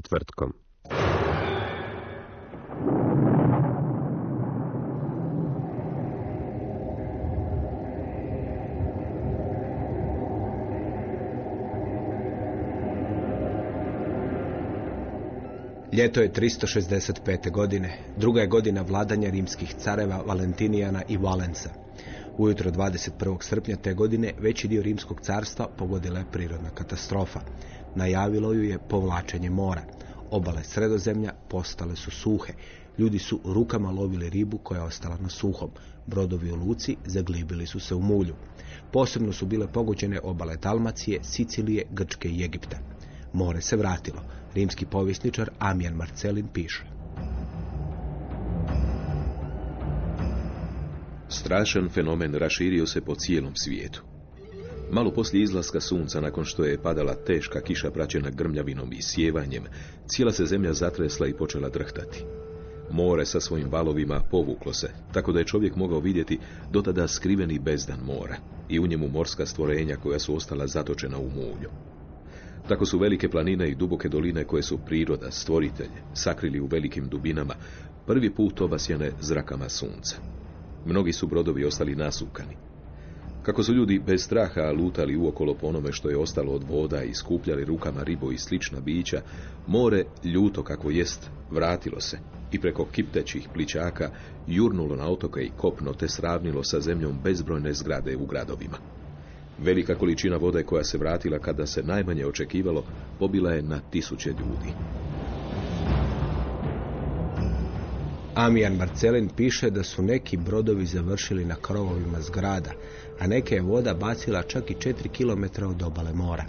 Četvrtkom. Ljeto je 365. godine, druga je godina vladanja rimskih careva Valentinijana i Valensa. Ujutro 21. srpnja te godine veći dio rimskog carstva pogodila je prirodna katastrofa. Najavilo ju je povlačenje mora. Obale sredozemlja postale su suhe. Ljudi su rukama lovili ribu koja je ostala na suhom. Brodovi u luci zaglibili su se u mulju. Posebno su bile pogođene obale Dalmacije, Sicilije, Grčke i Egipta. More se vratilo. Rimski povjesničar Amijan Marcelin piše. Strašan fenomen raširio se po cijelom svijetu. Malo poslije izlaska sunca, nakon što je padala teška kiša praćena grmljavinom i sjevanjem, cijela se zemlja zatresla i počela drhtati. More sa svojim valovima povuklo se, tako da je čovjek mogao vidjeti dotada skriveni bezdan mora i u njemu morska stvorenja koja su ostala zatočena u mulju. Tako su velike planine i duboke doline koje su priroda, stvoritelj, sakrili u velikim dubinama, prvi put obasjane zrakama sunca. Mnogi su brodovi ostali nasukani. Kako su ljudi bez straha lutali uokolo po onome što je ostalo od voda i skupljali rukama ribo i slična bića, more, ljuto kako jest, vratilo se i preko kiptećih pličaka jurnulo na otoke i kopno te sravnilo sa zemljom bezbrojne zgrade u gradovima. Velika količina vode koja se vratila kada se najmanje očekivalo, pobila je na tisuće ljudi. Amijan Marcelin piše da su neki brodovi završili na krovovima zgrada, a neke je voda bacila čak i 4 km od obale mora.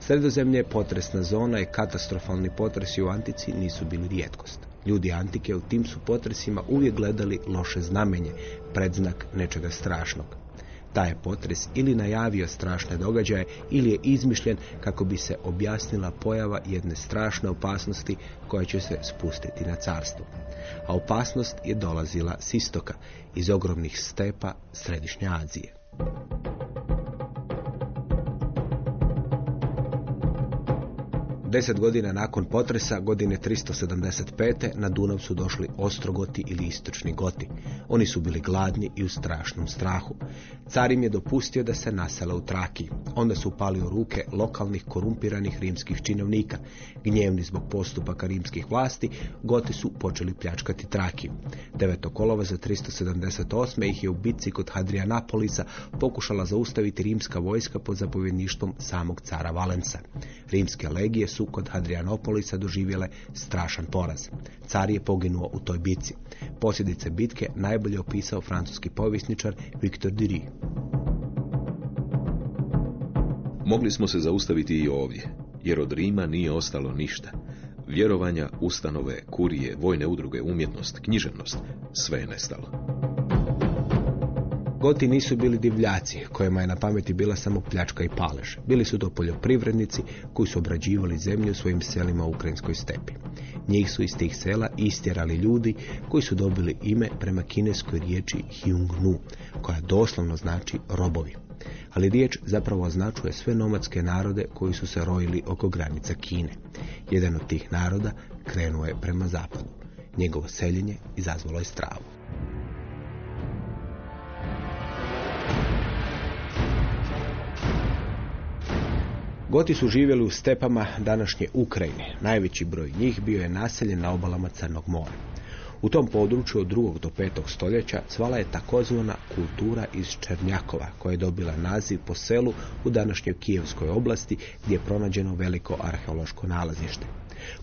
Sredozemlje, potresna zona i katastrofalni potresi u Antici nisu bili rijetkost. Ljudi Antike u tim su potresima uvijek gledali loše znamenje, predznak nečega strašnog. Taj je potres ili najavio strašne događaje ili je izmišljen kako bi se objasnila pojava jedne strašne opasnosti koja će se spustiti na carstvo. A opasnost je dolazila s istoka, iz ogromnih stepa Središnje Azije. フフフ。Deset godina nakon potresa, godine 375. na Dunav su došli Ostrogoti ili Istočni Goti. Oni su bili gladni i u strašnom strahu. Car im je dopustio da se nasele u Trakiji. Onda su upali u ruke lokalnih korumpiranih rimskih činovnika. Gnjevni zbog postupaka rimskih vlasti, Goti su počeli pljačkati Trakiju. 9. kolova za 378. ih je u bitci kod Hadrianapolisa pokušala zaustaviti rimska vojska pod zapovjedništvom samog cara Valensa. Rimske legije su kod Hadrianopolisa doživjele strašan poraz. Car je poginuo u toj bitci. Posljedice bitke najbolje opisao francuski povjesničar Victor Dury. Mogli smo se zaustaviti i ovdje, jer od Rima nije ostalo ništa. Vjerovanja, ustanove, kurije, vojne udruge, umjetnost, književnost, sve je nestalo. Goti nisu bili divljaci kojima je na pameti bila samo pljačka i palež. Bili su to poljoprivrednici koji su obrađivali zemlju svojim selima u Ukrajinskoj stepi. Njih su iz tih sela istjerali ljudi koji su dobili ime prema kineskoj riječi Hyungnu, koja doslovno znači robovi. Ali riječ zapravo označuje sve nomadske narode koji su se rojili oko granica Kine. Jedan od tih naroda krenuo je prema zapadu. Njegovo seljenje izazvalo je stravu. Goti su živjeli u stepama današnje Ukrajine. Najveći broj njih bio je naseljen na obalama Crnog mora. U tom području od drugog do petog stoljeća cvala je takozvana kultura iz Černjakova, koja je dobila naziv po selu u današnjoj Kijevskoj oblasti gdje je pronađeno veliko arheološko nalazište.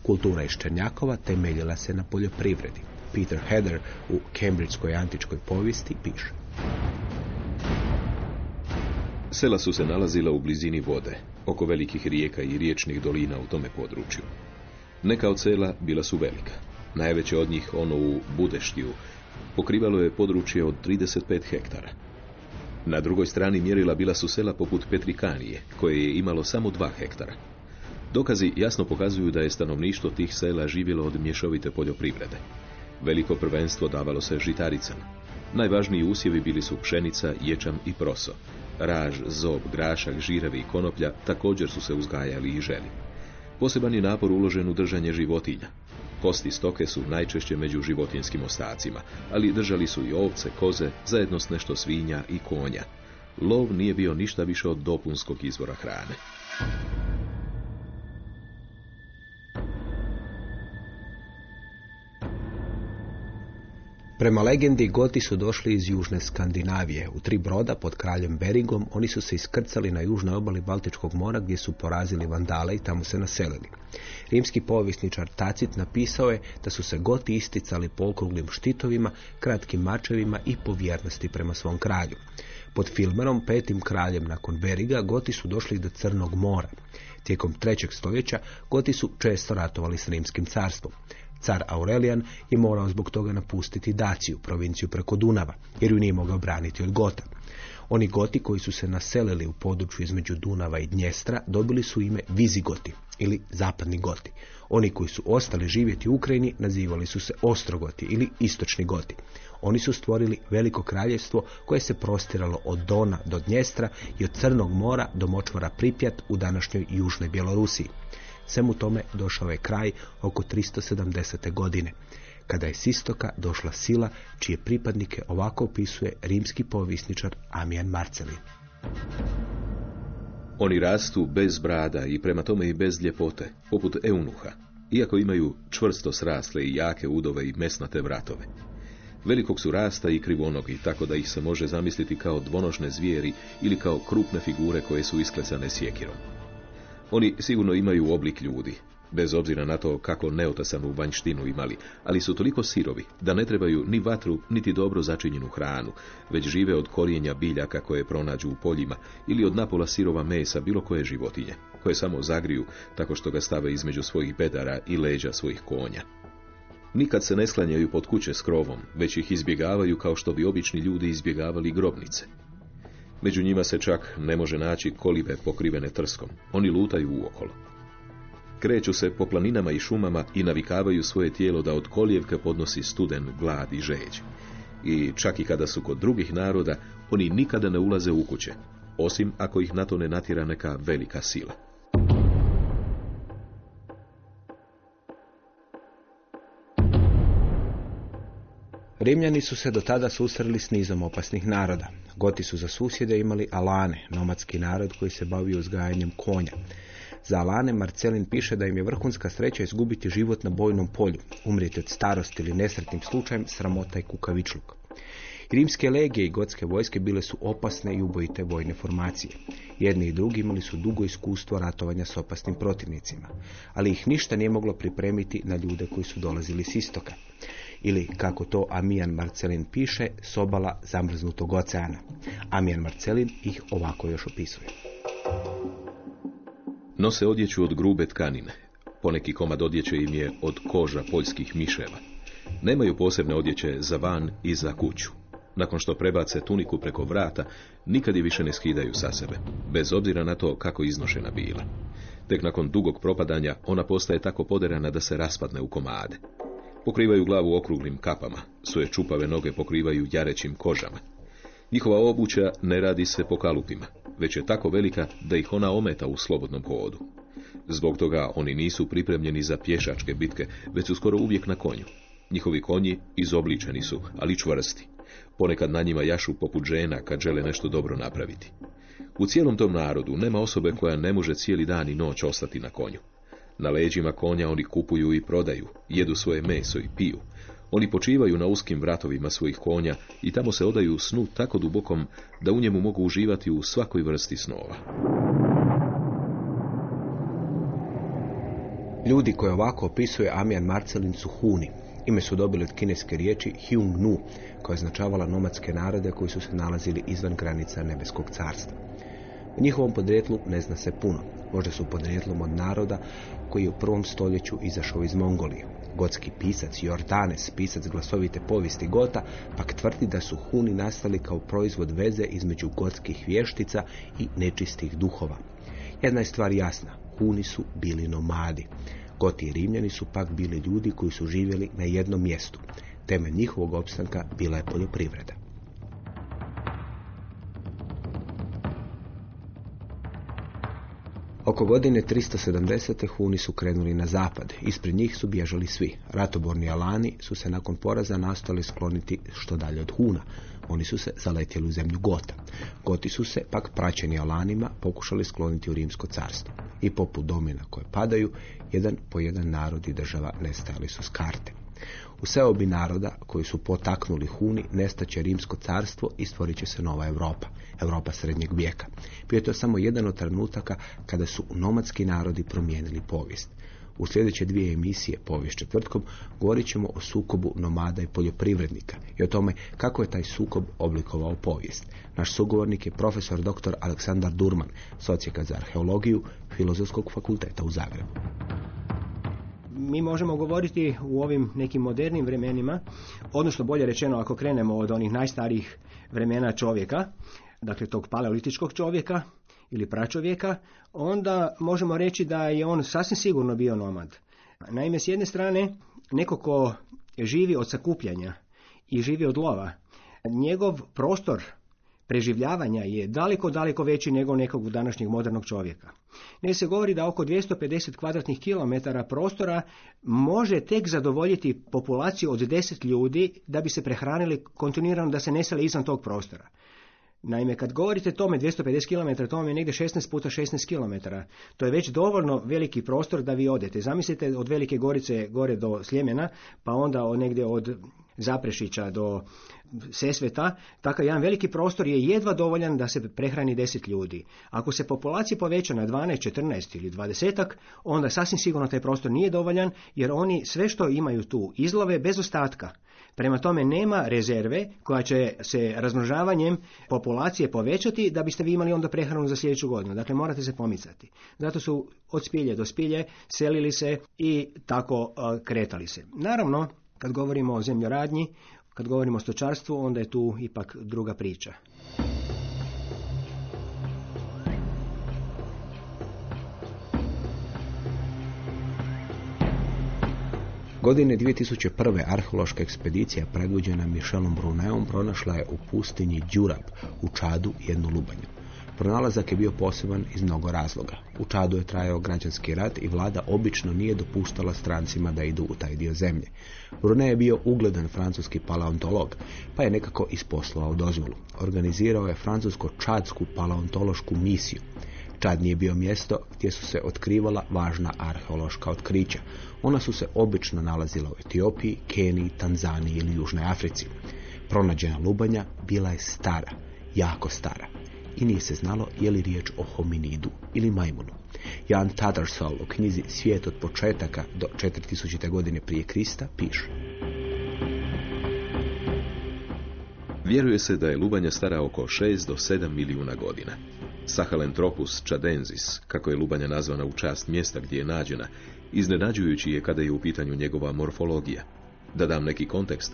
Kultura iz Černjakova temeljila se na poljoprivredi. Peter Heather u Cambridgeskoj antičkoj povijesti piše. Sela su se nalazila u blizini vode, oko velikih rijeka i riječnih dolina u tome području. Neka od sela bila su velika. Najveće od njih, ono u Budeštiju, pokrivalo je područje od 35 hektara. Na drugoj strani mjerila bila su sela poput Petrikanije, koje je imalo samo 2 hektara. Dokazi jasno pokazuju da je stanovništvo tih sela živjelo od mješovite poljoprivrede. Veliko prvenstvo davalo se žitaricama. Najvažniji usjevi bili su pšenica, ječam i proso. Raž, zob, grašak, žirevi i konoplja također su se uzgajali i želi. Poseban je napor uložen u držanje životinja. Kosti stoke su najčešće među životinskim ostacima, ali držali su i ovce, koze, zajedno s nešto svinja i konja. Lov nije bio ništa više od dopunskog izvora hrane. Prema legendi, Goti su došli iz južne Skandinavije. U tri broda pod kraljem Beringom oni su se iskrcali na južnoj obali Baltičkog mora gdje su porazili vandale i tamo se naselili. Rimski povisničar Tacit napisao je da su se Goti isticali polkruglim štitovima, kratkim mačevima i povjernosti prema svom kralju. Pod Filmerom, petim kraljem nakon Beriga, Goti su došli do Crnog mora. Tijekom trećeg stoljeća Goti su često ratovali s Rimskim carstvom. Car Aurelijan je morao zbog toga napustiti Daciju, provinciju preko Dunava, jer ju nije mogao braniti od Gota. Oni Goti koji su se naselili u području između Dunava i Dnjestra dobili su ime Vizigoti ili Zapadni Goti. Oni koji su ostali živjeti u Ukrajini nazivali su se Ostrogoti ili Istočni Goti. Oni su stvorili veliko kraljevstvo koje se prostiralo od Dona do Dnjestra i od Crnog mora do močvora Pripjat u današnjoj južnoj Bjelorusiji. Svemu tome došao je kraj oko 370. godine, kada je s istoka došla sila čije pripadnike ovako opisuje rimski povisničar Amijan Marcelin. Oni rastu bez brada i prema tome i bez ljepote, poput eunuha, iako imaju čvrsto srasle i jake udove i mesnate vratove. Velikog su rasta i krivonogi, tako da ih se može zamisliti kao dvonožne zvijeri ili kao krupne figure koje su isklesane sjekirom. Oni sigurno imaju oblik ljudi, bez obzira na to kako neotasanu vanjštinu imali, ali su toliko sirovi da ne trebaju ni vatru, niti dobro začinjenu hranu, već žive od korijenja biljaka koje pronađu u poljima ili od napola sirova mesa bilo koje životinje, koje samo zagriju tako što ga stave između svojih bedara i leđa svojih konja. Nikad se ne sklanjaju pod kuće s krovom, već ih izbjegavaju kao što bi obični ljudi izbjegavali grobnice. Među njima se čak ne može naći kolibe pokrivene trskom. Oni lutaju uokolo. Kreću se po planinama i šumama i navikavaju svoje tijelo da od kolijevke podnosi studen, glad i žeđ. I čak i kada su kod drugih naroda, oni nikada ne ulaze u kuće, osim ako ih na to ne natjera neka velika sila. Rimljani su se do tada susreli s nizom opasnih naroda. Goti su za susjede imali Alane, nomadski narod koji se bavio uzgajanjem konja. Za Alane Marcelin piše da im je vrhunska sreća izgubiti život na bojnom polju, umrijeti od starosti ili nesretnim slučajem, sramota i kukavičluk. Rimske legije i gotske vojske bile su opasne i ubojite vojne formacije. Jedni i drugi imali su dugo iskustvo ratovanja s opasnim protivnicima, ali ih ništa nije moglo pripremiti na ljude koji su dolazili s istoka. Ili, kako to Amijan Marcelin piše, sobala zamrznutog oceana. Amijan Marcelin ih ovako još opisuje. Nose odjeću od grube tkanine. Poneki komad odjeće im je od koža poljskih miševa. Nemaju posebne odjeće za van i za kuću. Nakon što prebace tuniku preko vrata, nikad je više ne skidaju sa sebe, bez obzira na to kako iznošena bila. Tek nakon dugog propadanja ona postaje tako poderana da se raspadne u komade. Pokrivaju glavu okruglim kapama, svoje čupave noge pokrivaju jarećim kožama. Njihova obuća ne radi se po kalupima, već je tako velika da ih ona ometa u slobodnom hodu. Zbog toga oni nisu pripremljeni za pješačke bitke, već su skoro uvijek na konju. Njihovi konji izobličeni su, ali čvrsti. Ponekad na njima jašu poput žena kad žele nešto dobro napraviti. U cijelom tom narodu nema osobe koja ne može cijeli dan i noć ostati na konju. Na leđima konja oni kupuju i prodaju, jedu svoje meso i piju. Oni počivaju na uskim vratovima svojih konja i tamo se odaju snu tako dubokom da u njemu mogu uživati u svakoj vrsti snova. Ljudi koje ovako opisuje Amijan Marcelin su Huni. Ime su dobili od kineske riječi Hyung Nu, koja je značavala nomadske narode koji su se nalazili izvan granica nebeskog carstva. U njihovom podrijetlu ne zna se puno. Možda su podrijetlom od naroda koji je u prvom stoljeću izašao iz Mongolije. Gotski pisac Jordanes, pisac glasovite povijesti Gota, pak tvrdi da su Huni nastali kao proizvod veze između gotskih vještica i nečistih duhova. Jedna je stvar jasna, Huni su bili nomadi. Goti i Rimljani su pak bili ljudi koji su živjeli na jednom mjestu. Temelj njihovog opstanka bila je poljoprivreda. Oko godine 370. Huni su krenuli na zapad. Ispred njih su bježali svi. Ratoborni Alani su se nakon poraza nastali skloniti što dalje od Huna. Oni su se zaletjeli u zemlju Gota. Goti su se, pak praćeni Alanima, pokušali skloniti u Rimsko carstvo. I poput domina koje padaju, jedan po jedan narod i država nestajali su s karte. U seobi naroda koji su potaknuli Huni nestaće Rimsko carstvo i stvorit će se nova Europa, Europa srednjeg vijeka. Bio je to samo jedan od trenutaka kada su nomadski narodi promijenili povijest. U sljedeće dvije emisije, povijest četvrtkom, govorit ćemo o sukobu nomada i poljoprivrednika i o tome kako je taj sukob oblikovao povijest. Naš sugovornik je profesor dr. Aleksandar Durman, socijeka za arheologiju Filozofskog fakulteta u Zagrebu mi možemo govoriti u ovim nekim modernim vremenima, odnosno bolje rečeno ako krenemo od onih najstarijih vremena čovjeka, dakle tog paleolitičkog čovjeka ili pračovjeka, onda možemo reći da je on sasvim sigurno bio nomad. Naime, s jedne strane, neko ko živi od sakupljanja i živi od lova, njegov prostor preživljavanja je daleko, daleko veći nego nekog današnjeg modernog čovjeka. Ne se govori da oko 250 kvadratnih kilometara prostora može tek zadovoljiti populaciju od 10 ljudi da bi se prehranili kontinuirano da se ne sele izvan tog prostora. Naime, kad govorite tome 250 km, to vam je negdje 16 puta 16 km. To je već dovoljno veliki prostor da vi odete. Zamislite od Velike Gorice gore do Sljemena, pa onda negdje od Zaprešića do Sesveta, takav jedan veliki prostor je jedva dovoljan da se prehrani 10 ljudi. Ako se populacija poveća na 12, 14 ili 20, onda sasvim sigurno taj prostor nije dovoljan, jer oni sve što imaju tu izlove bez ostatka. Prema tome nema rezerve koja će se razmnožavanjem populacije povećati da biste vi imali onda prehranu za sljedeću godinu. Dakle, morate se pomicati. Zato su od spilje do spilje selili se i tako kretali se. Naravno, kad govorimo o zemljoradnji, kad govorimo o stočarstvu, onda je tu ipak druga priča. Godine 2001. arheološka ekspedicija predvođena Michelom Bruneom pronašla je u pustinji Đurab u Čadu jednu lubanju. Pronalazak je bio poseban iz mnogo razloga. U Čadu je trajao građanski rat i vlada obično nije dopuštala strancima da idu u taj dio zemlje. Brune je bio ugledan francuski paleontolog, pa je nekako isposlao dozvolu. Organizirao je francusko-čadsku paleontološku misiju. Čad nije bio mjesto gdje su se otkrivala važna arheološka otkrića. Ona su se obično nalazila u Etiopiji, Keniji, Tanzaniji ili Južnoj Africi. Pronađena lubanja bila je stara, jako stara i nije se znalo je li riječ o hominidu ili majmunu. Jan Tattersall u knjizi Svijet od početaka do 4000. godine prije Krista piše. Vjeruje se da je lubanja stara oko 6 do 7 milijuna godina. Sahelanthropus chadensis, kako je lubanja nazvana u čast mjesta gdje je nađena, iznenađujući je kada je u pitanju njegova morfologija. Da dam neki kontekst,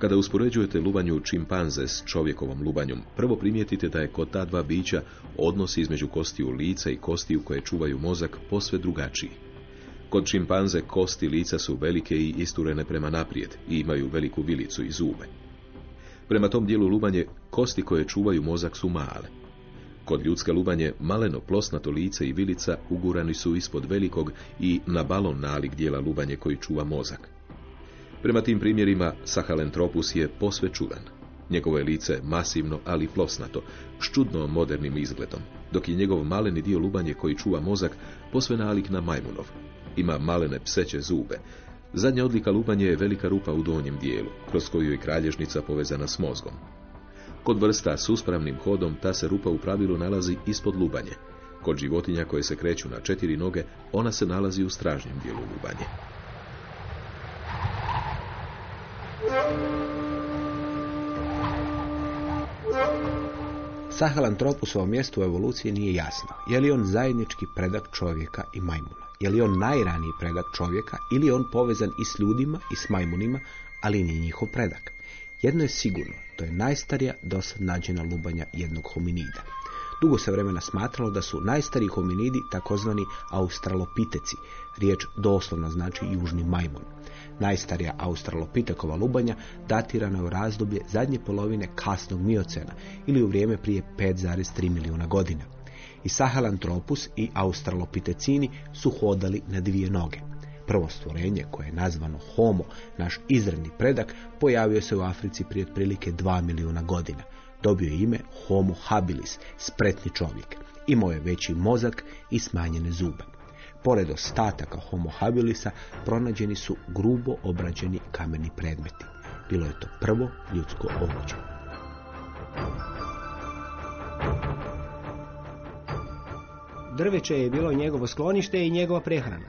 kada uspoređujete lubanju čimpanze s čovjekovom lubanjom, prvo primijetite da je kod ta dva bića odnos između kostiju lica i kostiju koje čuvaju mozak posve drugačiji. Kod čimpanze kosti lica su velike i isturene prema naprijed i imaju veliku vilicu i zube. Prema tom dijelu lubanje, kosti koje čuvaju mozak su male. Kod ljudske lubanje, maleno plosnato lice i vilica ugurani su ispod velikog i na balon nalik dijela lubanje koji čuva mozak. Prema tim primjerima, Sahelanthropus je posve čudan. Njegovo je lice masivno, ali plosnato, s čudno modernim izgledom, dok je njegov maleni dio lubanje koji čuva mozak posve nalik na majmunov. Ima malene pseće zube, Zadnja odlika lupanja je velika rupa u donjem dijelu, kroz koju je kralježnica povezana s mozgom. Kod vrsta s uspravnim hodom ta se rupa u pravilu nalazi ispod lubanje. Kod životinja koje se kreću na četiri noge, ona se nalazi u stražnjem dijelu lubanje. Sahelantropusovo mjesto u evoluciji nije jasno. Je li on zajednički predak čovjeka i majmuna? Je li on najraniji predak čovjeka ili je on povezan i s ljudima i s majmunima, ali nije njihov predak? Jedno je sigurno, to je najstarija dosad nađena lubanja jednog hominida. Dugo se vremena smatralo da su najstariji hominidi takozvani australopiteci. Riječ doslovno znači južni majmun. Najstarija australopitekova lubanja datirana je u razdoblje zadnje polovine kasnog miocena ili u vrijeme prije 5,3 milijuna godina. I Sahelanthropus i australopitecini su hodali na dvije noge. Prvo stvorenje koje je nazvano Homo, naš izredni predak, pojavio se u Africi prije otprilike 2 milijuna godina. Dobio je ime Homo habilis, spretni čovjek. Imao je veći mozak i smanjene zube. Pored ostataka Homo habilisa pronađeni su grubo obrađeni kameni predmeti. Bilo je to prvo ljudsko oruđe. Drveće je bilo njegovo sklonište i njegova prehrana.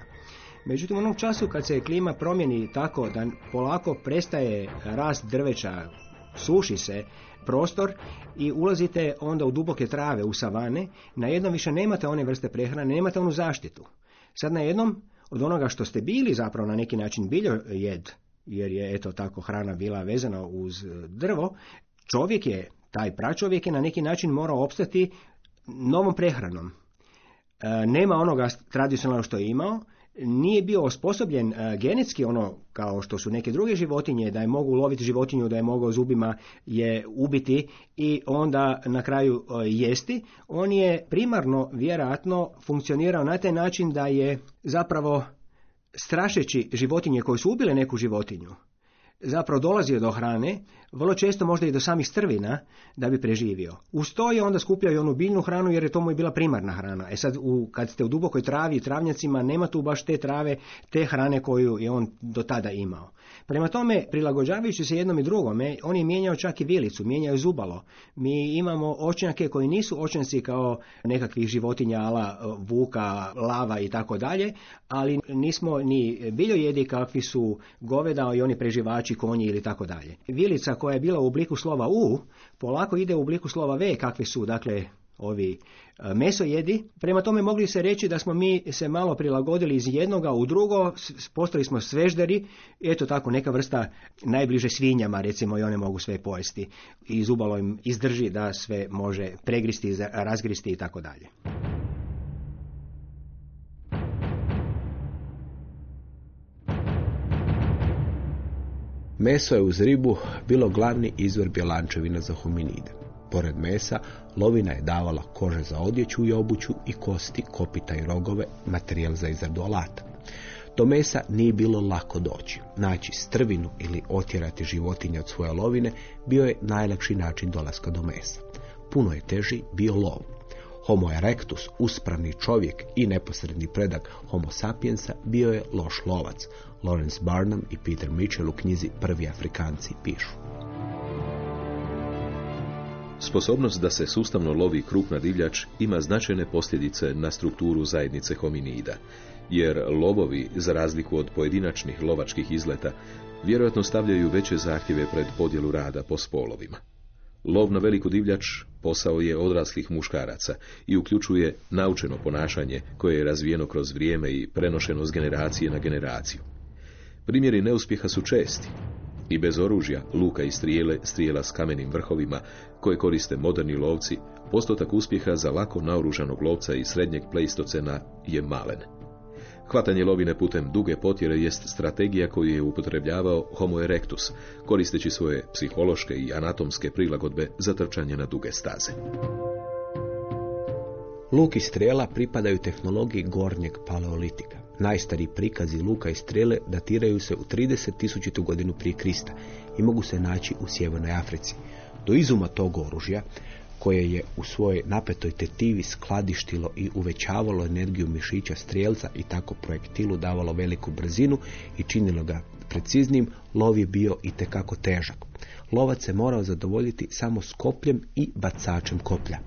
Međutim, u onom času kad se klima promijeni tako da polako prestaje rast drveća, suši se prostor i ulazite onda u duboke trave, u savane, na jednom više nemate one vrste prehrane, nemate onu zaštitu. Sad na jednom od onoga što ste bili zapravo na neki način biljo jed, jer je eto tako hrana bila vezana uz drvo, čovjek je, taj pračovjek je na neki način morao opstati novom prehranom. E, nema onoga tradicionalno što je imao, nije bio osposobljen e, genetski ono kao što su neke druge životinje, da je mogu loviti životinju, da je mogao zubima je ubiti i onda na kraju e, jesti, on je primarno vjerojatno funkcionirao na taj način da je zapravo strašeći životinje koje su ubile neku životinju, zapravo dolazio do hrane, vrlo često možda i do samih strvina da bi preživio. Uz to je onda skupljao i onu biljnu hranu jer je to mu je bila primarna hrana. E sad u, kad ste u dubokoj travi i travnjacima nema tu baš te trave, te hrane koju je on do tada imao. Prema tome, prilagođavajući se jednom i drugome, on je mijenjao čak i vilicu, mijenjao je zubalo. Mi imamo očnjake koji nisu očnjaci kao nekakvih životinja ala e, vuka, lava i tako dalje, ali nismo ni biljojedi kakvi su goveda i oni preživači, konji ili tako dalje. Vilica koja je bila u obliku slova U, polako ide u obliku slova V kakvi su, dakle, ovi e, mesojedi. Prema tome mogli se reći da smo mi se malo prilagodili iz jednoga u drugo, postali smo svežderi, eto tako neka vrsta najbliže svinjama recimo i one mogu sve pojesti i zubalo im izdrži da sve može pregristi, razgristi i tako dalje. Meso je uz ribu bilo glavni izvor bjelančevina za hominide. Pored mesa, lovina je davala kože za odjeću i obuću i kosti, kopita i rogove, materijal za izradu alata. Do mesa nije bilo lako doći. Naći strvinu ili otjerati životinje od svoje lovine bio je najlakši način dolaska do mesa. Puno je teži bio lov. Homo erectus, uspravni čovjek i neposredni predak Homo sapiensa bio je loš lovac. Lawrence Barnum i Peter Mitchell u knjizi Prvi Afrikanci pišu. Sposobnost da se sustavno lovi krupna divljač ima značajne posljedice na strukturu zajednice hominida, jer lovovi, za razliku od pojedinačnih lovačkih izleta, vjerojatno stavljaju veće zahtjeve pred podjelu rada po spolovima. Lov na veliku divljač posao je odraslih muškaraca i uključuje naučeno ponašanje koje je razvijeno kroz vrijeme i prenošeno s generacije na generaciju. Primjeri neuspjeha su česti. I bez oružja, luka i strijele, strijela s kamenim vrhovima, koje koriste moderni lovci, postotak uspjeha za lako naoružanog lovca i srednjeg pleistocena je malen. Hvatanje lovine putem duge potjere jest strategija koju je upotrebljavao Homo erectus, koristeći svoje psihološke i anatomske prilagodbe za trčanje na duge staze. Luk i strela pripadaju tehnologiji gornjeg paleolitika. Najstariji prikazi luka i strele datiraju se u 30.000. godinu prije Krista i mogu se naći u Sjevernoj Africi. Do izuma tog oružja koje je u svojoj napetoj tetivi skladištilo i uvećavalo energiju mišića strijelca i tako projektilu davalo veliku brzinu i činilo ga preciznim, lov je bio i tekako težak. Lovac se morao zadovoljiti samo s kopljem i bacačem koplja.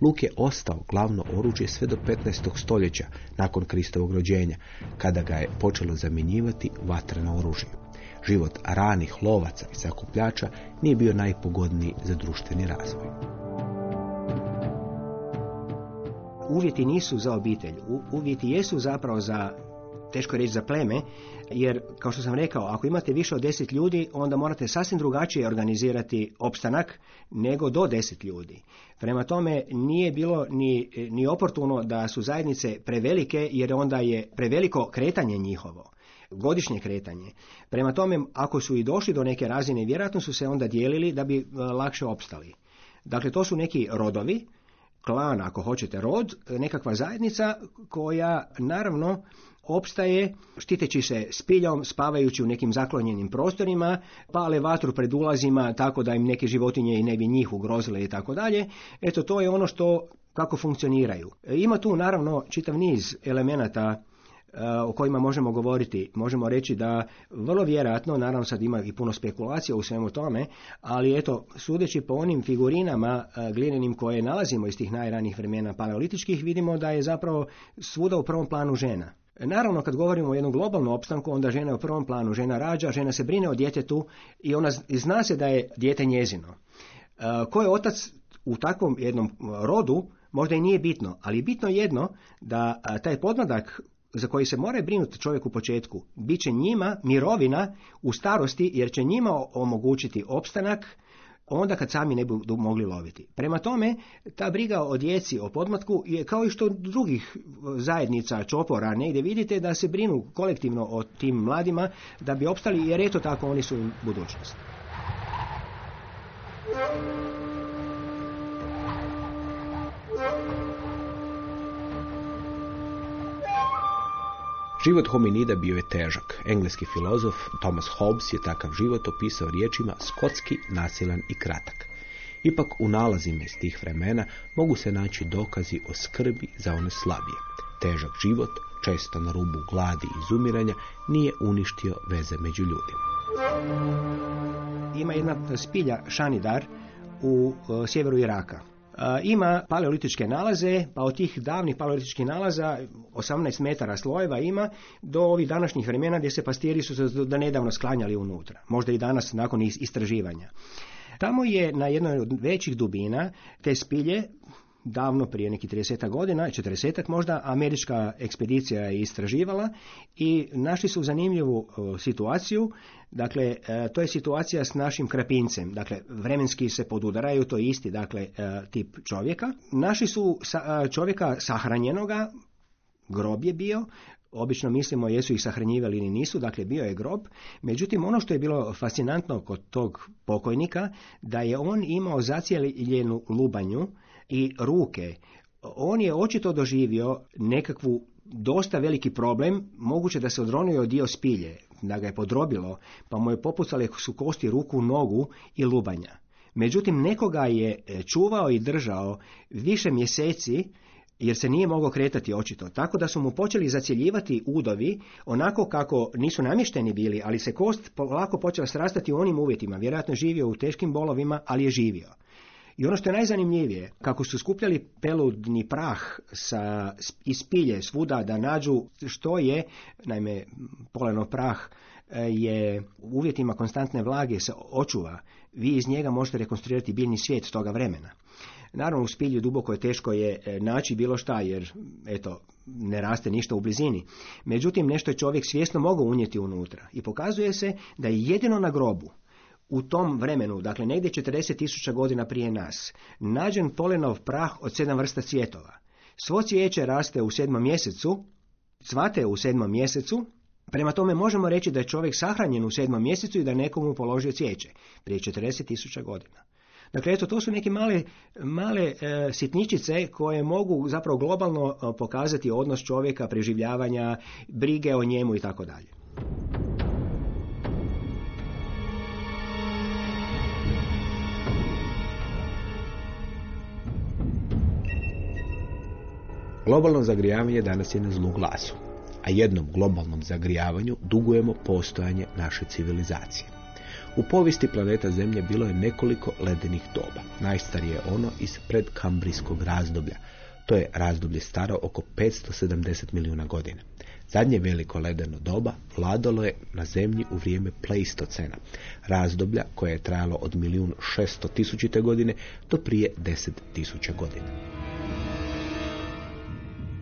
Luk je ostao glavno oružje sve do 15. stoljeća nakon Kristovog rođenja, kada ga je počelo zamjenjivati vatreno oružje. Život ranih lovaca i sakupljača nije bio najpogodniji za društveni razvoj. Uvjeti nisu za obitelj, uvjeti jesu zapravo za teško reći za pleme, jer kao što sam rekao, ako imate više od deset ljudi, onda morate sasvim drugačije organizirati opstanak nego do deset ljudi. Prema tome nije bilo ni, ni oportuno da su zajednice prevelike, jer onda je preveliko kretanje njihovo godišnje kretanje. Prema tome, ako su i došli do neke razine, vjerojatno su se onda dijelili da bi e, lakše opstali. Dakle, to su neki rodovi, klan, ako hoćete rod, nekakva zajednica koja naravno opstaje štiteći se spiljom, spavajući u nekim zaklonjenim prostorima, pale vatru pred ulazima tako da im neke životinje i ne bi njih ugrozile i tako dalje. Eto, to je ono što kako funkcioniraju. Ima tu naravno čitav niz elemenata o kojima možemo govoriti. Možemo reći da vrlo vjerojatno, naravno sad ima i puno spekulacija u svemu tome, ali eto, sudeći po onim figurinama glinenim koje nalazimo iz tih najranijih vremena paleolitičkih, vidimo da je zapravo svuda u prvom planu žena. Naravno, kad govorimo o jednom globalnom opstanku, onda žena je u prvom planu. Žena rađa, žena se brine o djetetu i ona zna se da je dijete njezino. Ko je otac u takvom jednom rodu, možda i nije bitno, ali bitno jedno da taj podmladak za koji se mora brinuti čovjek u početku, bit će njima mirovina u starosti jer će njima omogućiti opstanak onda kad sami ne budu mogli loviti. Prema tome, ta briga o djeci, o podmatku je kao i što drugih zajednica čopora negdje vidite da se brinu kolektivno o tim mladima da bi opstali jer eto tako oni su budućnost. Život hominida bio je težak. Engleski filozof Thomas Hobbes je takav život opisao riječima skotski, nasilan i kratak. Ipak u nalazima iz tih vremena mogu se naći dokazi o skrbi za one slabije. Težak život, često na rubu gladi i izumiranja, nije uništio veze među ljudima. Ima jedna spilja šanidar u e, sjeveru Iraka ima paleolitičke nalaze, pa od tih davnih paleolitičkih nalaza 18 metara slojeva ima do ovih današnjih vremena gdje se pastiri su se da nedavno sklanjali unutra. Možda i danas nakon istraživanja. Tamo je na jednoj od većih dubina te spilje davno prije nekih 30 godina, 40 možda, američka ekspedicija je istraživala i našli su zanimljivu situaciju. Dakle, e, to je situacija s našim krapincem. Dakle, vremenski se podudaraju, to je isti dakle, e, tip čovjeka. Našli su e, čovjeka sahranjenoga, grob je bio, obično mislimo jesu ih sahranjivali ili nisu, dakle bio je grob. Međutim, ono što je bilo fascinantno kod tog pokojnika, da je on imao zacijeljenu lubanju, i ruke. On je očito doživio nekakvu dosta veliki problem, moguće da se odronio dio spilje, da ga je podrobilo, pa mu je popucale su kosti ruku, nogu i lubanja. Međutim, nekoga je e, čuvao i držao više mjeseci, jer se nije mogao kretati očito. Tako da su mu počeli zacjeljivati udovi onako kako nisu namješteni bili, ali se kost lako počela srastati u onim uvjetima. Vjerojatno je živio u teškim bolovima, ali je živio. I ono što je najzanimljivije, kako su skupljali peludni prah sa, iz pilje svuda da nađu što je, naime poleno prah e, je u uvjetima konstantne vlage se očuva, vi iz njega možete rekonstruirati biljni svijet toga vremena. Naravno u spilju duboko je teško je e, naći bilo šta jer eto ne raste ništa u blizini. Međutim nešto je čovjek svjesno mogao unijeti unutra i pokazuje se da je jedino na grobu u tom vremenu, dakle negdje 40 tisuća godina prije nas, nađen polenov prah od sedam vrsta cvjetova. Svo cvijeće raste u sedmom mjesecu, cvate u sedmom mjesecu, prema tome možemo reći da je čovjek sahranjen u sedmom mjesecu i da nekomu položio cvijeće prije 40 tisuća godina. Dakle, eto, to su neke male, male e, sitničice koje mogu zapravo globalno e, pokazati odnos čovjeka, preživljavanja, brige o njemu i tako dalje. Globalno zagrijavanje danas je na zlu glasu, a jednom globalnom zagrijavanju dugujemo postojanje naše civilizacije. U povijesti planeta Zemlje bilo je nekoliko ledenih doba. Najstarije je ono iz predkambrijskog razdoblja. To je razdoblje staro oko 570 milijuna godina. Zadnje veliko ledeno doba vladalo je na zemlji u vrijeme Pleistocena, razdoblja koje je trajalo od milijun šesto tisućite godine do prije deset tisuća godina.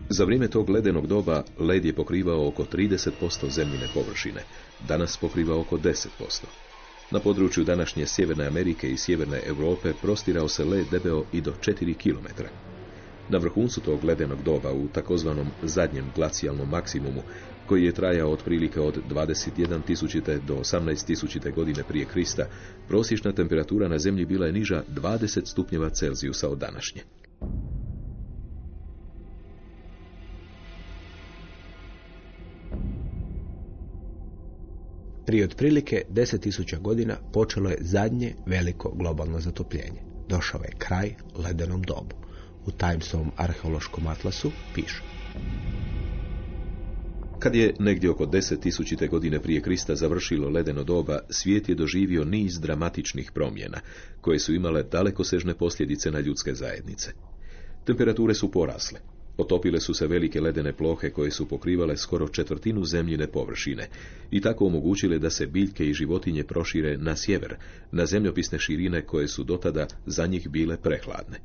Za vrijeme tog ledenog doba led je pokrivao oko 30% zemljine površine, danas pokriva oko 10%. Na području današnje Sjeverne Amerike i Sjeverne Europe prostirao se led debeo i do 4 km. Na vrhuncu tog ledenog doba u takozvanom zadnjem glacijalnom maksimumu, koji je trajao otprilike od 21.000. do 18.000. godine prije Krista, prosječna temperatura na zemlji bila je niža 20 stupnjeva Celzijusa od današnje. Prije otprilike 10.000 godina počelo je zadnje veliko globalno zatopljenje. Došao je kraj ledenom dobu. U Timesovom arheološkom atlasu piše. Kad je negdje oko 10.000. godine prije Krista završilo ledeno doba, svijet je doživio niz dramatičnih promjena, koje su imale dalekosežne posljedice na ljudske zajednice. Temperature su porasle, Potopile su se velike ledene plohe koje su pokrivale skoro četvrtinu zemljine površine i tako omogućile da se biljke i životinje prošire na sjever, na zemljopisne širine koje su dotada za njih bile prehladne.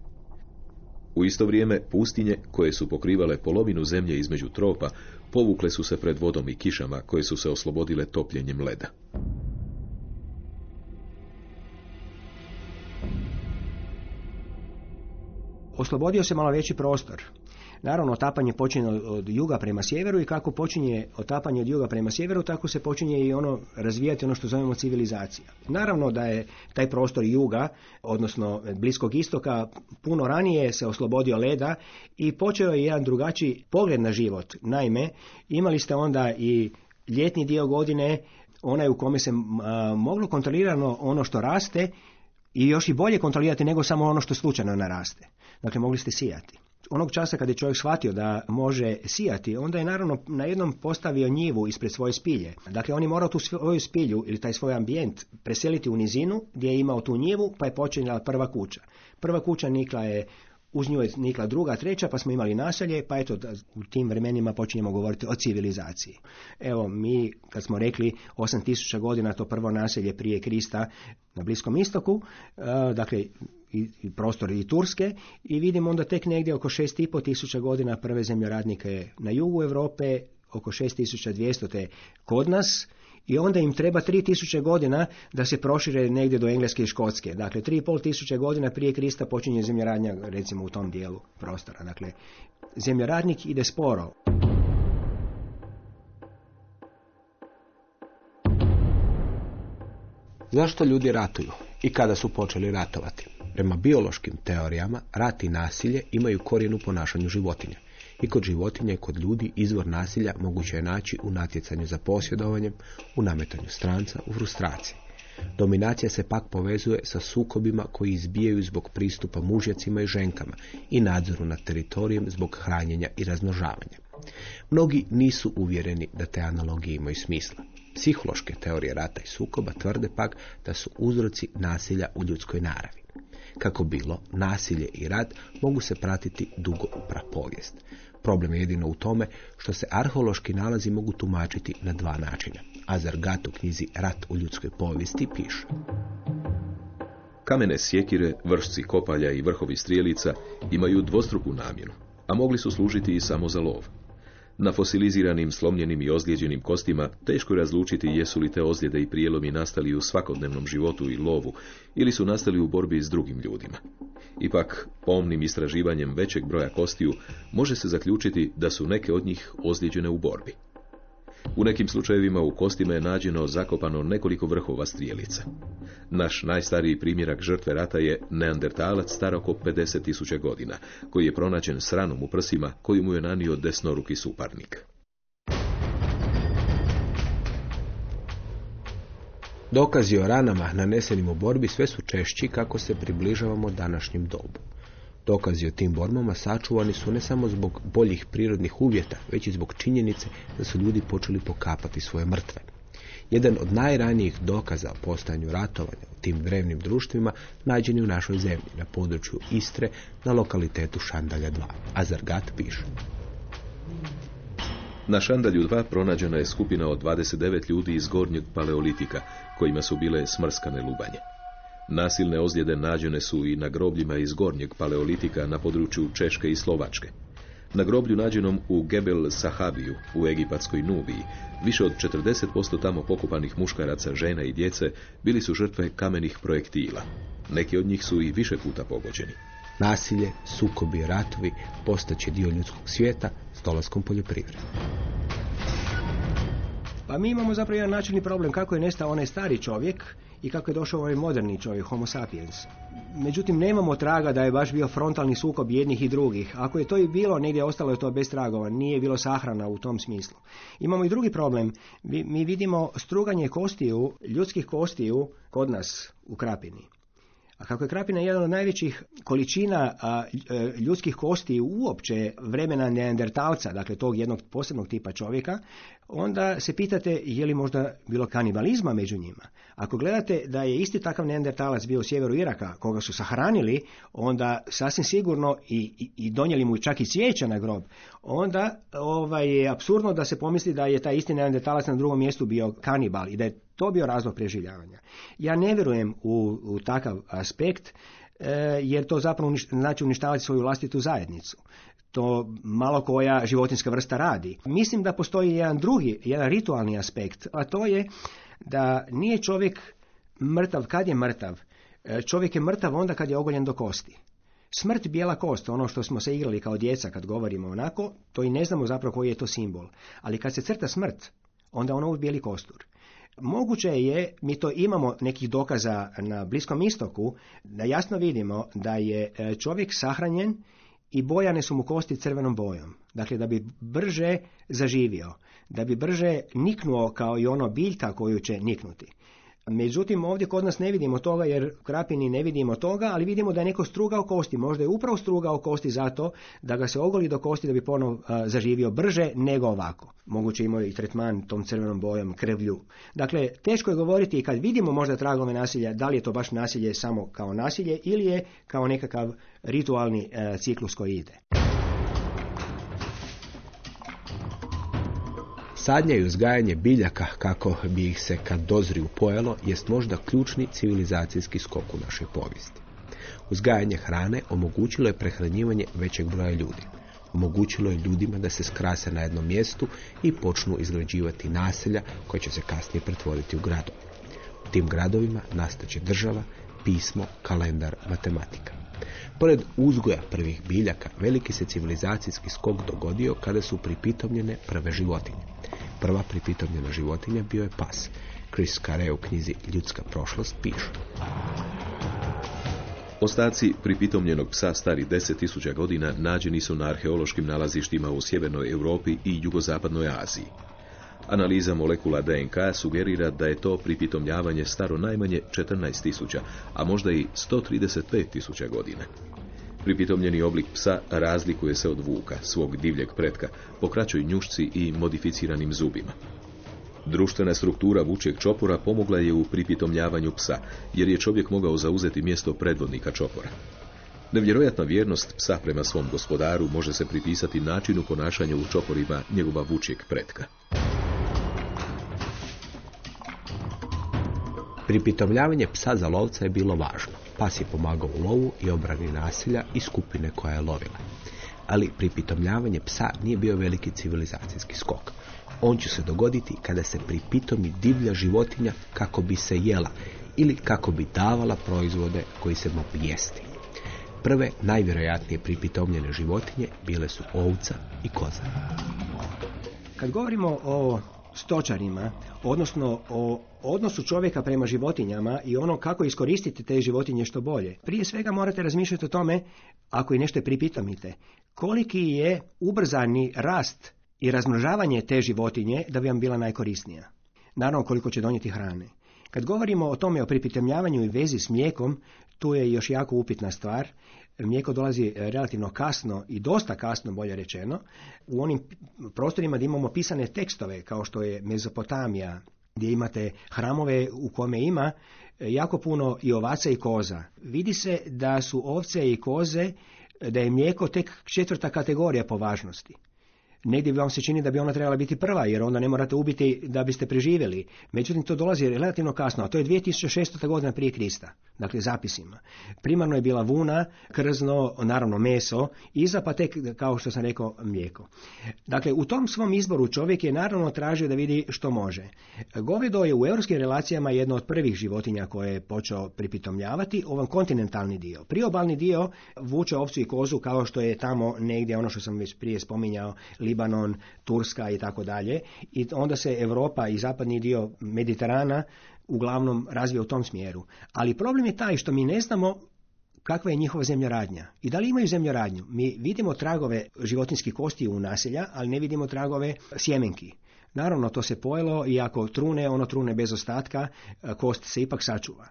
U isto vrijeme pustinje koje su pokrivale polovinu zemlje između tropa povukle su se pred vodom i kišama koje su se oslobodile topljenjem leda. Oslobodio se malo veći prostor. Naravno, otapanje počinje od juga prema sjeveru i kako počinje otapanje od juga prema sjeveru, tako se počinje i ono razvijati ono što zovemo civilizacija. Naravno da je taj prostor juga, odnosno Bliskog istoka, puno ranije se oslobodio leda i počeo je jedan drugačiji pogled na život. Naime, imali ste onda i ljetni dio godine, onaj u kome se moglo kontrolirano ono što raste i još i bolje kontrolirati nego samo ono što slučajno naraste. Dakle, mogli ste sijati onog časa kad je čovjek shvatio da može sijati, onda je naravno na jednom postavio njivu ispred svoje spilje. Dakle, on je morao tu svoju spilju ili taj svoj ambijent preseliti u nizinu gdje je imao tu njivu, pa je počinjala prva kuća. Prva kuća nikla je uz nju je nikla druga, treća, pa smo imali naselje, pa eto, u tim vremenima počinjemo govoriti o civilizaciji. Evo, mi, kad smo rekli 8000 godina, to prvo naselje prije Krista na Bliskom istoku, e, dakle, i, prostor i Turske i vidimo onda tek negdje oko 6,5 tisuća godina prve zemljoradnike na jugu Europe, oko 6200 te kod nas, i onda im treba 3000 godina da se prošire negdje do Engleske i Škotske. Dakle, 3500 godina prije Krista počinje zemljoradnja recimo u tom dijelu prostora. Dakle, zemljoradnik ide sporo. Zašto ljudi ratuju i kada su počeli ratovati? Prema biološkim teorijama, rat i nasilje imaju korijen u ponašanju životinja. I kod životinja i kod ljudi izvor nasilja moguće je naći u natjecanju za posjedovanjem, u nametanju stranca, u frustraciji. Dominacija se pak povezuje sa sukobima koji izbijaju zbog pristupa mužjacima i ženkama i nadzoru nad teritorijem zbog hranjenja i razmnožavanja. Mnogi nisu uvjereni da te analogije imaju smisla. Psihološke teorije rata i sukoba tvrde pak da su uzroci nasilja u ljudskoj naravi. Kako bilo, nasilje i rat mogu se pratiti dugo u prapovijest. Problem je jedino u tome što se arheološki nalazi mogu tumačiti na dva načina. Azargat u knjizi Rat u ljudskoj povijesti piše. Kamene sjekire, vršci kopalja i vrhovi strijelica imaju dvostruku namjenu, a mogli su služiti i samo za lov. Na fosiliziranim, slomljenim i ozlijeđenim kostima teško je razlučiti jesu li te ozljede i prijelomi nastali u svakodnevnom životu i lovu ili su nastali u borbi s drugim ljudima. Ipak, pomnim istraživanjem većeg broja kostiju može se zaključiti da su neke od njih ozlijeđene u borbi. U nekim slučajevima u kostima je nađeno zakopano nekoliko vrhova strijelica. Naš najstariji primjerak žrtve rata je neandertalac star oko 50.000 godina, koji je pronađen s ranom u prsima koju mu je nanio desnoruki suparnik. Dokazi o ranama nanesenim u borbi sve su češći kako se približavamo današnjem dobu. Dokazi o tim borbama sačuvani su ne samo zbog boljih prirodnih uvjeta, već i zbog činjenice da su ljudi počeli pokapati svoje mrtve. Jedan od najranijih dokaza o postojanju ratovanja u tim drevnim društvima nađen je u našoj zemlji, na području Istre, na lokalitetu Šandalja 2. Azargat piše. Na Šandalju 2 pronađena je skupina od 29 ljudi iz gornjeg paleolitika, kojima su bile smrskane lubanje. Nasilne ozljede nađene su i na grobljima iz gornjeg paleolitika na području Češke i Slovačke. Na groblju nađenom u Gebel Sahabiju u egipatskoj Nubiji, više od 40% tamo pokupanih muškaraca, žena i djece bili su žrtve kamenih projektila. Neki od njih su i više puta pogođeni. Nasilje, sukobi i ratovi postaće dio ljudskog svijeta s dolaskom poljoprivrede. Pa mi imamo zapravo jedan načelni problem kako je nestao onaj stari čovjek i kako je došao ovaj moderni čovjek, homo sapiens. Međutim, nemamo traga da je baš bio frontalni sukob jednih i drugih. Ako je to i bilo, negdje ostalo je to bez tragova, nije bilo sahrana u tom smislu. Imamo i drugi problem. Mi, vidimo struganje kostiju, ljudskih kostiju kod nas u Krapini. A kako je Krapina jedan od najvećih količina e, ljudskih kosti uopće vremena neandertalca, dakle tog jednog posebnog tipa čovjeka, onda se pitate je li možda bilo kanibalizma među njima. Ako gledate da je isti takav neandertalac bio u sjeveru Iraka, koga su sahranili, onda sasvim sigurno i, i, i donijeli mu čak i cvijeća na grob, onda ovaj, je apsurdno da se pomisli da je taj isti neandertalac na drugom mjestu bio kanibal i da je to bio razlog preživljavanja. Ja ne vjerujem u, u takav aspekt, e, jer to zapravo znači uništavati svoju vlastitu zajednicu to malo koja životinska vrsta radi. Mislim da postoji jedan drugi, jedan ritualni aspekt, a to je da nije čovjek mrtav kad je mrtav. E, čovjek je mrtav onda kad je ogoljen do kosti. Smrt bijela kost, ono što smo se igrali kao djeca kad govorimo onako, to i ne znamo zapravo koji je to simbol. Ali kad se crta smrt, onda ono u bijeli kostur. Moguće je, mi to imamo nekih dokaza na Bliskom istoku, da jasno vidimo da je e, čovjek sahranjen i bojane su mu kosti crvenom bojom. Dakle, da bi brže zaživio, da bi brže niknuo kao i ono biljka koju će niknuti. Međutim, ovdje kod nas ne vidimo toga jer u Krapini ne vidimo toga, ali vidimo da je neko strugao kosti. Možda je upravo strugao kosti zato da ga se ogoli do kosti da bi ponovo zaživio brže nego ovako. Moguće imao i tretman tom crvenom bojom, krvlju. Dakle, teško je govoriti i kad vidimo možda tragove nasilja, da li je to baš nasilje samo kao nasilje ili je kao nekakav ritualni e, ciklus koji ide. Sadnja i uzgajanje biljaka kako bi ih se kad dozri pojelo jest možda ključni civilizacijski skok u našoj povijesti. Uzgajanje hrane omogućilo je prehranjivanje većeg broja ljudi. Omogućilo je ljudima da se skrase na jednom mjestu i počnu izgrađivati naselja koje će se kasnije pretvoriti u gradove. U tim gradovima nastaće država, pismo, kalendar, matematika. Pored uzgoja prvih biljaka, veliki se civilizacijski skok dogodio kada su pripitomljene prve životinje. Prva pripitomljena životinja bio je pas. Chris Carey u knjizi Ljudska prošlost piše. Ostaci pripitomljenog psa stari 10.000 godina nađeni su na arheološkim nalazištima u sjevernoj Europi i jugozapadnoj Aziji. Analiza molekula DNK sugerira da je to pripitomljavanje staro najmanje 14.000, a možda i 135.000 godina. Pripitomljeni oblik psa razlikuje se od vuka, svog divljeg pretka, po kraćoj njušci i modificiranim zubima. Društvena struktura vučeg čopora pomogla je u pripitomljavanju psa, jer je čovjek mogao zauzeti mjesto predvodnika čopora. Nevjerojatna vjernost psa prema svom gospodaru može se pripisati načinu ponašanja u čoporima njegova vučeg pretka. Pripitomljavanje psa za lovca je bilo važno. Pas je pomagao u lovu i obrani nasilja i skupine koja je lovila. Ali pripitomljavanje psa nije bio veliki civilizacijski skok. On će se dogoditi kada se pripitomi divlja životinja kako bi se jela ili kako bi davala proizvode koji se mogu jesti. Prve najvjerojatnije pripitomljene životinje bile su ovca i koza. Kad govorimo o stočarima, odnosno o odnosu čovjeka prema životinjama i ono kako iskoristiti te životinje što bolje. Prije svega morate razmišljati o tome, ako i nešto pripitomite, koliki je ubrzani rast i razmnožavanje te životinje da bi vam bila najkorisnija. Naravno koliko će donijeti hrane. Kad govorimo o tome o pripitomljavanju i vezi s mlijekom, tu je još jako upitna stvar. Mlijeko dolazi relativno kasno i dosta kasno, bolje rečeno, u onim prostorima gdje imamo pisane tekstove, kao što je Mezopotamija, gdje imate hramove u kome ima jako puno i ovaca i koza. Vidi se da su ovce i koze, da je mlijeko tek četvrta kategorija po važnosti. Negdje vam se čini da bi ona trebala biti prva, jer onda ne morate ubiti da biste preživjeli. Međutim, to dolazi relativno kasno, a to je 2600. godina prije Krista, dakle zapisima. Primarno je bila vuna, krzno, naravno meso, iza pa tek, kao što sam rekao, mlijeko. Dakle, u tom svom izboru čovjek je naravno tražio da vidi što može. Govedo je u europskim relacijama jedno od prvih životinja koje je počeo pripitomljavati, ovom kontinentalni dio. Priobalni dio vuče ovcu i kozu kao što je tamo negdje ono što sam već prije spominjao, Libanon, Turska i tako dalje. I onda se Europa i zapadni dio Mediterana uglavnom razvija u tom smjeru. Ali problem je taj što mi ne znamo kakva je njihova zemljoradnja i da li imaju zemljoradnju. Mi vidimo tragove životinskih kosti u naselja, ali ne vidimo tragove sjemenki. Naravno, to se pojelo i ako trune, ono trune bez ostatka, kost se ipak sačuva.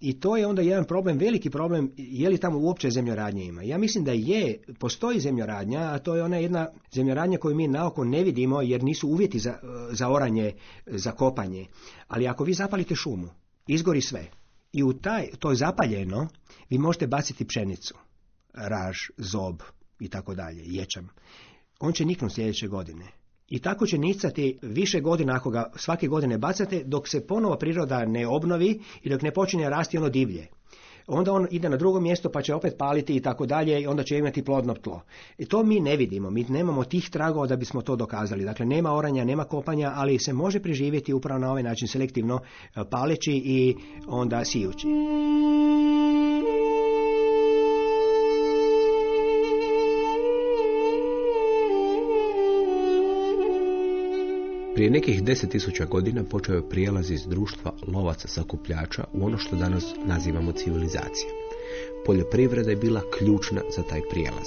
I to je onda jedan problem, veliki problem, je li tamo uopće zemljoradnje ima. Ja mislim da je, postoji zemljoradnja, a to je ona jedna zemljoradnja koju mi naoko ne vidimo jer nisu uvjeti za, za oranje, za kopanje. Ali ako vi zapalite šumu, izgori sve i u taj, to je zapaljeno, vi možete baciti pšenicu, raž, zob i tako dalje, ječam. On će niknuti sljedeće godine. I tako će nicati više godina ako ga svake godine bacate dok se ponovo priroda ne obnovi i dok ne počinje rasti ono divlje. Onda on ide na drugo mjesto pa će opet paliti i tako dalje i onda će imati plodno tlo. I to mi ne vidimo, mi nemamo tih tragova da bismo to dokazali. Dakle, nema oranja, nema kopanja, ali se može preživjeti upravo na ovaj način selektivno paleći i onda sijući. Prije nekih deset tisuća godina počeo je prijelaz iz društva lovaca sakupljača u ono što danas nazivamo civilizacija. Poljoprivreda je bila ključna za taj prijelaz.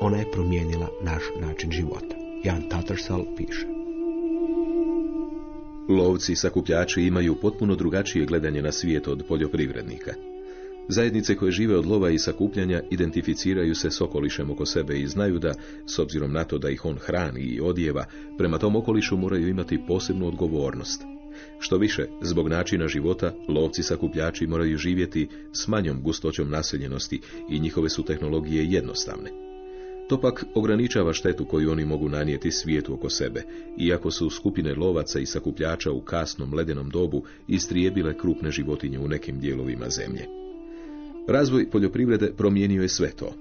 Ona je promijenila naš način života. Jan Tattersall piše. Lovci sakupljači imaju potpuno drugačije gledanje na svijet od poljoprivrednika. Zajednice koje žive od lova i sakupljanja identificiraju se s okolišem oko sebe i znaju da, s obzirom na to da ih on hrani i odjeva, prema tom okolišu moraju imati posebnu odgovornost. Što više, zbog načina života, lovci sakupljači moraju živjeti s manjom gustoćom naseljenosti i njihove su tehnologije jednostavne. To pak ograničava štetu koju oni mogu nanijeti svijetu oko sebe, iako su skupine lovaca i sakupljača u kasnom ledenom dobu istrijebile krupne životinje u nekim dijelovima zemlje. Razvoj poljoprivrede promijenio je sve to.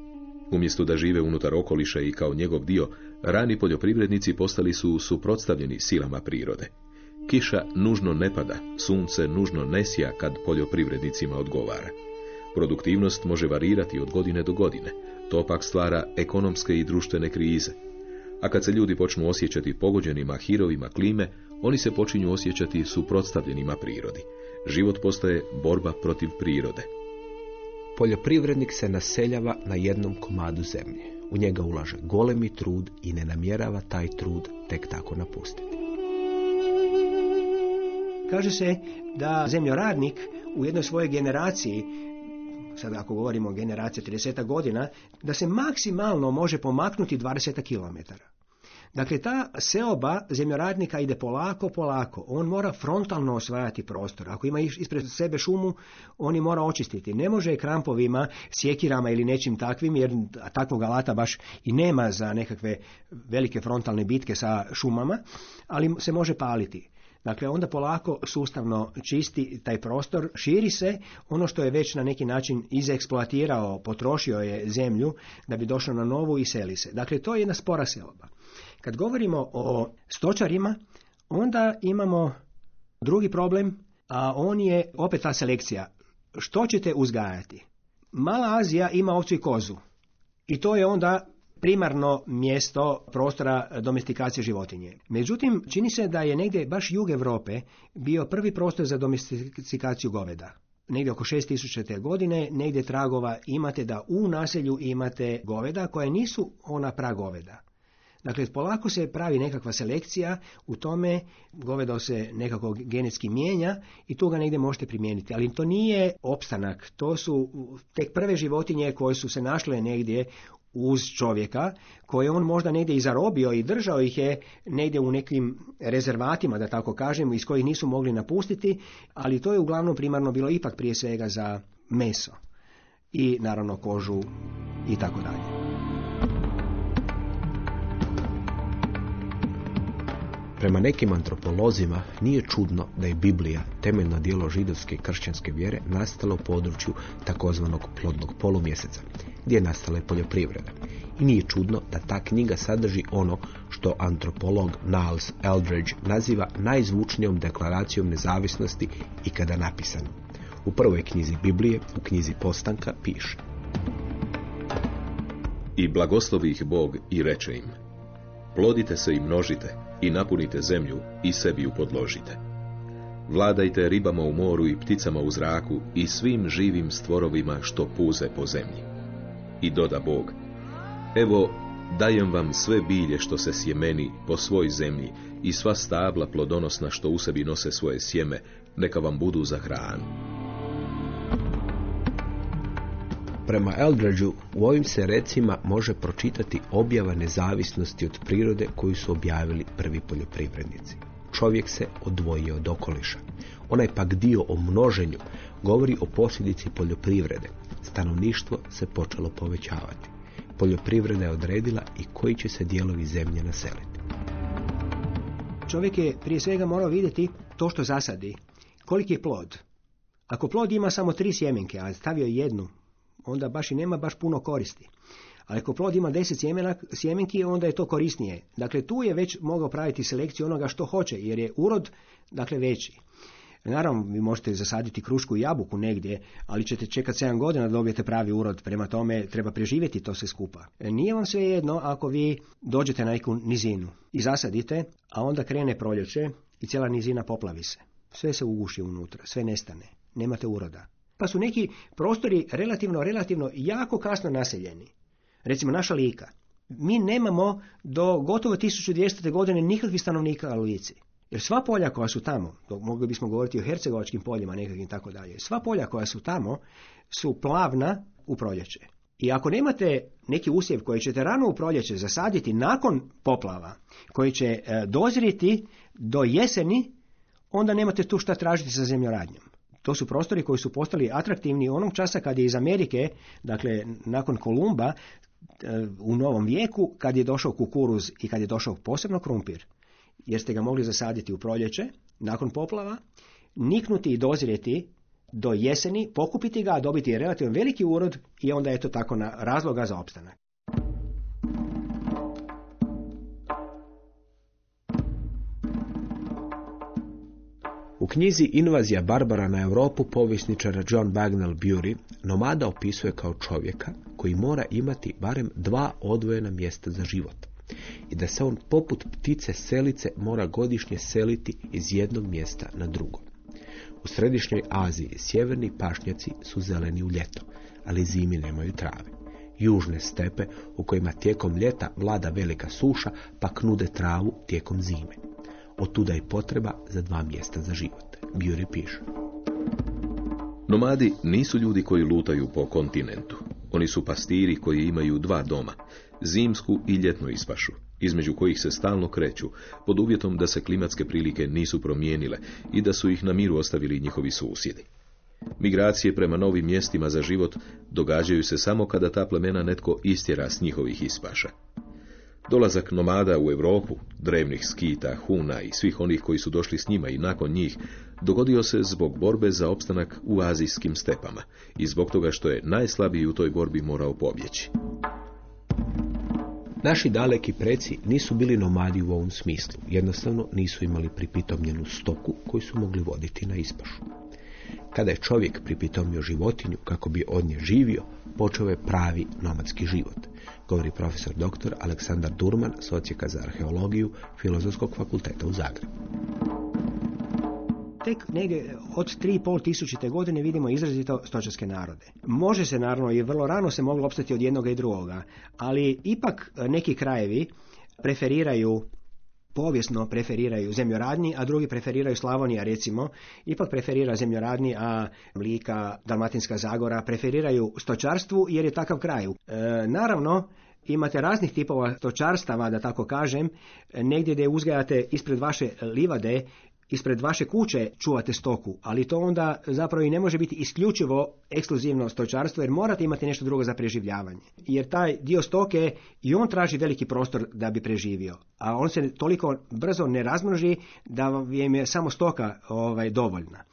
Umjesto da žive unutar okoliša i kao njegov dio, rani poljoprivrednici postali su suprotstavljeni silama prirode. Kiša nužno ne pada, sunce nužno ne sija kad poljoprivrednicima odgovara. Produktivnost može varirati od godine do godine. To pak stvara ekonomske i društvene krize. A kad se ljudi počnu osjećati pogođenima hirovima klime, oni se počinju osjećati suprotstavljenima prirodi. Život postaje borba protiv prirode. Poljoprivrednik se naseljava na jednom komadu zemlje. U njega ulaže golemi trud i ne namjerava taj trud tek tako napustiti. Kaže se da zemljoradnik u jednoj svojoj generaciji, sada ako govorimo o generaciji 30 godina, da se maksimalno može pomaknuti 20 km. Dakle, ta seoba zemljoradnika ide polako, polako. On mora frontalno osvajati prostor. Ako ima ispred sebe šumu, on je mora očistiti. Ne može krampovima, sjekirama ili nečim takvim, jer takvog alata baš i nema za nekakve velike frontalne bitke sa šumama, ali se može paliti. Dakle, onda polako sustavno čisti taj prostor, širi se ono što je već na neki način izeksploatirao, potrošio je zemlju da bi došao na novu i seli se. Dakle, to je jedna spora seoba. Kad govorimo o stočarima, onda imamo drugi problem, a on je opet ta selekcija. Što ćete uzgajati? Mala Azija ima ovcu i kozu. I to je onda primarno mjesto prostora domestikacije životinje. Međutim, čini se da je negdje baš jug Europe bio prvi prostor za domestikaciju goveda. Negdje oko 6000. godine, negdje tragova imate da u naselju imate goveda koja nisu ona pragoveda. Dakle, polako se pravi nekakva selekcija, u tome govedo se nekako genetski mijenja i tu ga negdje možete primijeniti. Ali to nije opstanak, to su tek prve životinje koje su se našle negdje uz čovjeka, koje on možda negdje i zarobio i držao ih je negdje u nekim rezervatima, da tako kažem, iz kojih nisu mogli napustiti, ali to je uglavnom primarno bilo ipak prije svega za meso i naravno kožu i tako dalje. Prema nekim antropolozima nije čudno da je Biblija, temeljno dijelo židovske i kršćanske vjere, nastala u području takozvanog plodnog polumjeseca, gdje je nastala i poljoprivreda. I nije čudno da ta knjiga sadrži ono što antropolog Niles Eldridge naziva najzvučnijom deklaracijom nezavisnosti ikada napisano. U prvoj knjizi Biblije, u knjizi Postanka, piše I blagoslovi ih Bog i reče im Plodite se i množite i napunite zemlju i sebi ju podložite. Vladajte ribama u moru i pticama u zraku i svim živim stvorovima što puze po zemlji. I doda Bog, evo dajem vam sve bilje što se sjemeni po svoj zemlji i sva stabla plodonosna što u sebi nose svoje sjeme, neka vam budu za hranu. Prema Eldredžu u ovim se recima može pročitati objava nezavisnosti od prirode koju su objavili prvi poljoprivrednici. Čovjek se odvojio od okoliša. Onaj pak dio o množenju govori o posljedici poljoprivrede. Stanovništvo se počelo povećavati. Poljoprivreda je odredila i koji će se dijelovi zemlje naseliti. Čovjek je prije svega morao vidjeti to što zasadi. Koliki je plod? Ako plod ima samo tri sjemenke, a stavio jednu, onda baš i nema baš puno koristi. Ali ako plod ima deset sjemenki, onda je to korisnije. Dakle, tu je već mogao praviti selekciju onoga što hoće, jer je urod dakle, veći. Naravno, vi možete zasaditi krušku i jabuku negdje, ali ćete čekati 7 godina da dobijete pravi urod, prema tome treba preživjeti to sve skupa. E, nije vam sve jedno ako vi dođete na neku nizinu i zasadite, a onda krene proljeće i cijela nizina poplavi se. Sve se uguši unutra, sve nestane, nemate uroda. Pa su neki prostori relativno, relativno jako kasno naseljeni. Recimo naša Lika. Mi nemamo do gotovo 1200. godine nikakvih stanovnika u Lici. Jer sva polja koja su tamo, mogli bismo govoriti o hercegovačkim poljima nekakvim tako dalje, sva polja koja su tamo su plavna u proljeće. I ako nemate neki usjev koji ćete rano u proljeće zasaditi nakon poplava, koji će e, dozriti do jeseni, onda nemate tu šta tražiti sa zemljoradnjom. To su prostori koji su postali atraktivni onog časa kad je iz Amerike, dakle nakon Kolumba, e, u novom vijeku, kad je došao kukuruz i kad je došao posebno krumpir, jer ste ga mogli zasaditi u proljeće, nakon poplava, niknuti i dozrijeti do jeseni, pokupiti ga, dobiti relativno veliki urod i onda je to tako na razloga za opstanak. U knjizi Invazija Barbara na Europu povjesničara John Bagnell Bury nomada opisuje kao čovjeka koji mora imati barem dva odvojena mjesta za život i da se on poput ptice selice mora godišnje seliti iz jednog mjesta na drugo. U središnjoj Aziji sjeverni pašnjaci su zeleni u ljeto, ali zimi nemaju trave. Južne stepe u kojima tijekom ljeta vlada velika suša pa knude travu tijekom zime. Otuda i potreba za dva mjesta za život. Bjuri piše. Nomadi nisu ljudi koji lutaju po kontinentu. Oni su pastiri koji imaju dva doma, zimsku i ljetnu ispašu, između kojih se stalno kreću, pod uvjetom da se klimatske prilike nisu promijenile i da su ih na miru ostavili njihovi susjedi. Migracije prema novim mjestima za život događaju se samo kada ta plemena netko istjera s njihovih ispaša. Dolazak nomada u Europu, drevnih skita, huna i svih onih koji su došli s njima i nakon njih, dogodio se zbog borbe za opstanak u azijskim stepama i zbog toga što je najslabiji u toj borbi morao pobjeći. Naši daleki preci nisu bili nomadi u ovom smislu, jednostavno nisu imali pripitomljenu stoku koju su mogli voditi na ispašu. Kada je čovjek pripitomio životinju kako bi od nje živio, počeo je pravi nomadski život, govori profesor dr. Aleksandar Durman s ocijeka za arheologiju Filozofskog fakulteta u Zagrebu. Tek negdje od 3,5 tisućite godine vidimo izrazito stočarske narode. Može se naravno i vrlo rano se moglo opstati od jednoga i drugoga, ali ipak neki krajevi preferiraju povijesno preferiraju zemljoradni, a drugi preferiraju Slavonija recimo, ipak preferira zemljoradni, a Lika, Dalmatinska Zagora preferiraju stočarstvu jer je takav kraj. E, naravno, imate raznih tipova stočarstava, da tako kažem, negdje gdje uzgajate ispred vaše livade ispred vaše kuće čuvate stoku, ali to onda zapravo i ne može biti isključivo ekskluzivno stočarstvo jer morate imati nešto drugo za preživljavanje. Jer taj dio stoke i on traži veliki prostor da bi preživio, a on se toliko brzo ne razmnoži da vam je samo stoka ovaj, dovoljna.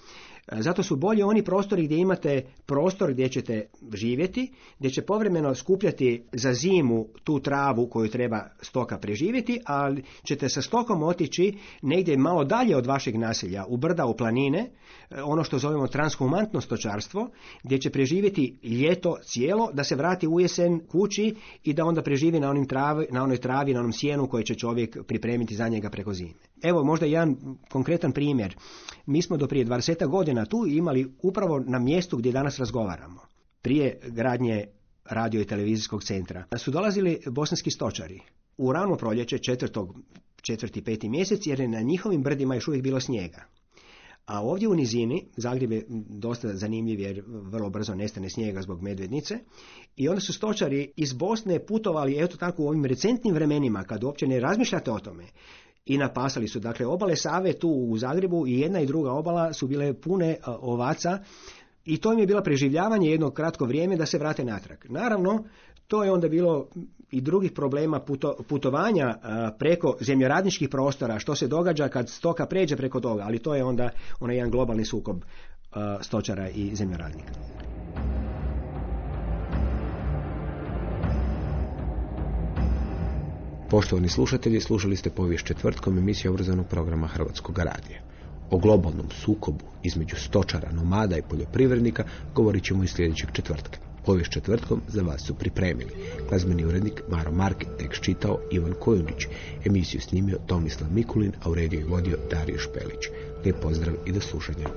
Zato su bolji oni prostori gdje imate prostor gdje ćete živjeti, gdje će povremeno skupljati za zimu tu travu koju treba stoka preživjeti, ali ćete sa stokom otići negdje malo dalje od vašeg naselja, u brda, u planine, ono što zovemo transhumantno stočarstvo, gdje će preživjeti ljeto cijelo, da se vrati u jesen kući i da onda preživi na, onim travi, na onoj travi, na onom sjenu koji će čovjek pripremiti za njega preko zime. Evo možda jedan konkretan primjer. Mi smo do prije 20 godina tu imali upravo na mjestu gdje danas razgovaramo. Prije gradnje radio i televizijskog centra su dolazili bosanski stočari. U rano proljeće četvrtog, četvrti, peti mjesec jer je na njihovim brdima još uvijek bilo snijega. A ovdje u nizini, Zagreb je dosta zanimljiv jer vrlo brzo nestane snijega zbog medvednice, i onda su stočari iz Bosne putovali, eto tako u ovim recentnim vremenima, kad uopće ne razmišljate o tome, i napasali su. Dakle, obale Save tu u Zagrebu i jedna i druga obala su bile pune ovaca i to im je bilo preživljavanje jedno kratko vrijeme da se vrate natrag. Naravno, to je onda bilo i drugih problema putovanja preko zemljoradničkih prostora, što se događa kad stoka pređe preko toga, ali to je onda onaj jedan globalni sukob stočara i zemljoradnika. Poštovani slušatelji, slušali ste povijest četvrtkom emisije obrazovnog programa Hrvatskog radija. O globalnom sukobu između stočara, nomada i poljoprivrednika govorit ćemo i sljedećeg četvrtka. Povijest četvrtkom za vas su pripremili. Glazbeni urednik Maro Marke, tekst čitao Ivan Kojunić, emisiju snimio Tomislav Mikulin, a u rediju je vodio Dario Špelić. Lijep pozdrav i do slušanja.